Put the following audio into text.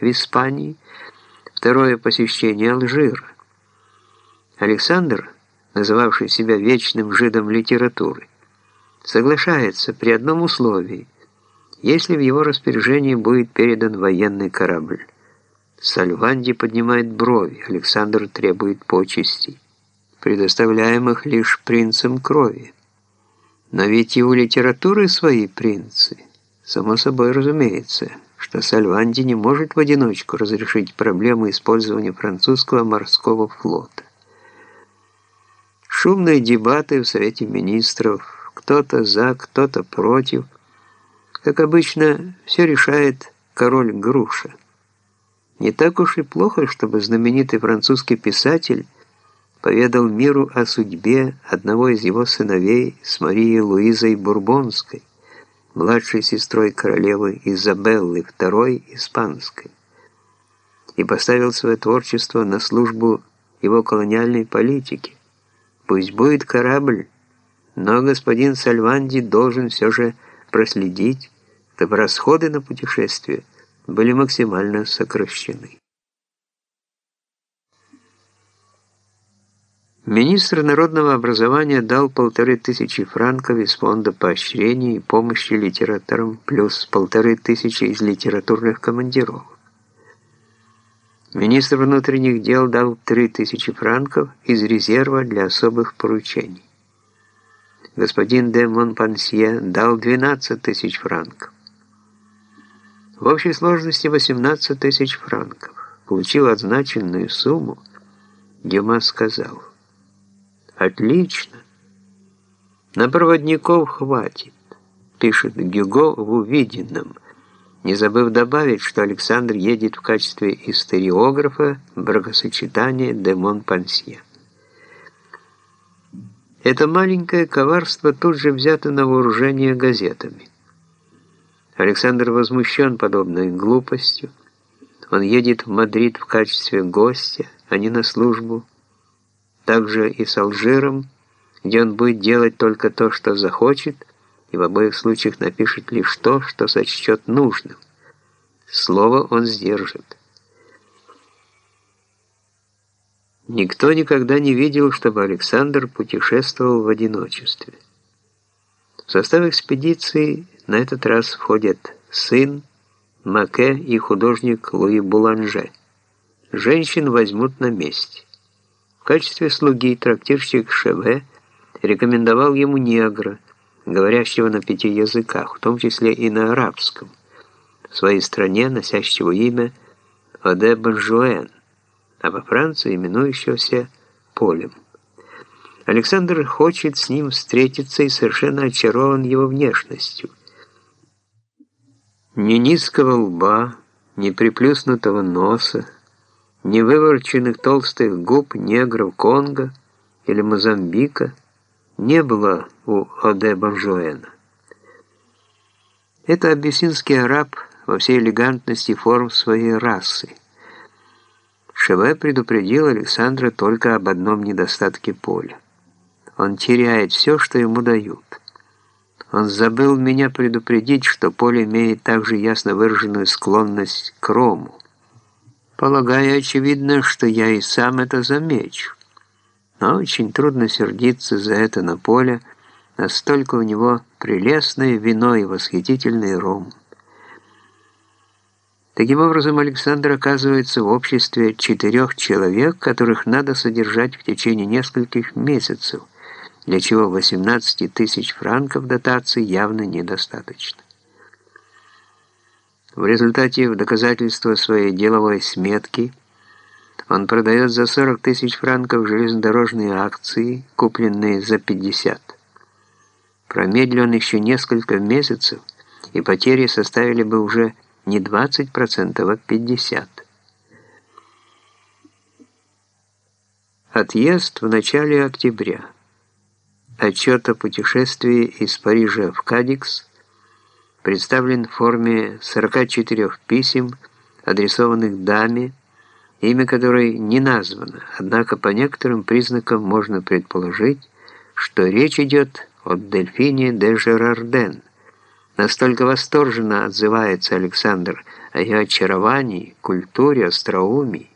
в Испании, второе посещение Алжира. Александр, называвший себя вечным жидом литературы, соглашается при одном условии, если в его распоряжении будет передан военный корабль. Сальванди поднимает брови, Александр требует почестей, предоставляемых лишь принцем крови. Но ведь и у литературы свои принцы. Само собой разумеется, что Сальванди не может в одиночку разрешить проблему использования французского морского флота. Шумные дебаты в Совете Министров, кто-то за, кто-то против. Как обычно, все решает король Груша. Не так уж и плохо, чтобы знаменитый французский писатель поведал миру о судьбе одного из его сыновей с Марией Луизой Бурбонской, младшей сестрой королевы Изабеллы II Испанской, и поставил свое творчество на службу его колониальной политики. Пусть будет корабль, но господин Сальванди должен все же проследить, чтобы расходы на путешествие – были максимально сокращены. Министр народного образования дал полторы тысячи франков из фонда поощрения и помощи литераторам плюс полторы тысячи из литературных командировок. Министр внутренних дел дал три тысячи франков из резерва для особых поручений. Господин де Монпансье дал 12 тысяч франков. В общей сложности 18 тысяч франков. Получил означенную сумму, Дюма сказал. «Отлично. На проводников хватит», пишет Гюго в увиденном, не забыв добавить, что Александр едет в качестве историографа бракосочетания де Монпансье. Это маленькое коварство тут же взято на вооружение газетами. Александр возмущен подобной глупостью. Он едет в Мадрид в качестве гостя, а не на службу. Также и с Алжиром, где он будет делать только то, что захочет, и в обоих случаях напишет лишь то, что сочтет нужным. Слово он сдержит. Никто никогда не видел, чтобы Александр путешествовал в одиночестве. В состав экспедиции на этот раз входят сын, Маке и художник Луи Буланже. Женщин возьмут на месте. Качестве слуги трактирщик Шеве рекомендовал ему негра, говорящего на пяти языках, в том числе и на арабском, в своей стране носящего имя Оде Бонжуэн, а во Франции именующегося Полем. Александр хочет с ним встретиться и совершенно очарован его внешностью. Ни низкого лба, ни приплюснутого носа, ни выворченных толстых губ негров Конго или Мозамбика не было у Оде Бонжуэна. Это абиссинский араб во всей элегантности форм своей расы. Шеве предупредил Александра только об одном недостатке поля. Он теряет все, что ему дают. Он забыл меня предупредить, что поле имеет также ясно выраженную склонность к рому. Полагаю, очевидно, что я и сам это замечу. Но очень трудно сердиться за это на поле, настолько у него прелестное вино и восхитительный ром. Таким образом, Александр оказывается в обществе четырех человек, которых надо содержать в течение нескольких месяцев – для чего 18 тысяч франков дотации явно недостаточно. В результате, в доказательство своей деловой сметки, он продает за 40 тысяч франков железнодорожные акции, купленные за 50. Промедлен он еще несколько месяцев, и потери составили бы уже не 20%, а 50%. Отъезд в начале октября. Отчет о путешествии из Парижа в Кадикс представлен в форме 44 писем, адресованных даме, имя которой не названо, однако по некоторым признакам можно предположить, что речь идет о Дельфине де Жерарден. Настолько восторженно отзывается Александр о ее очаровании, культуре, остроумии,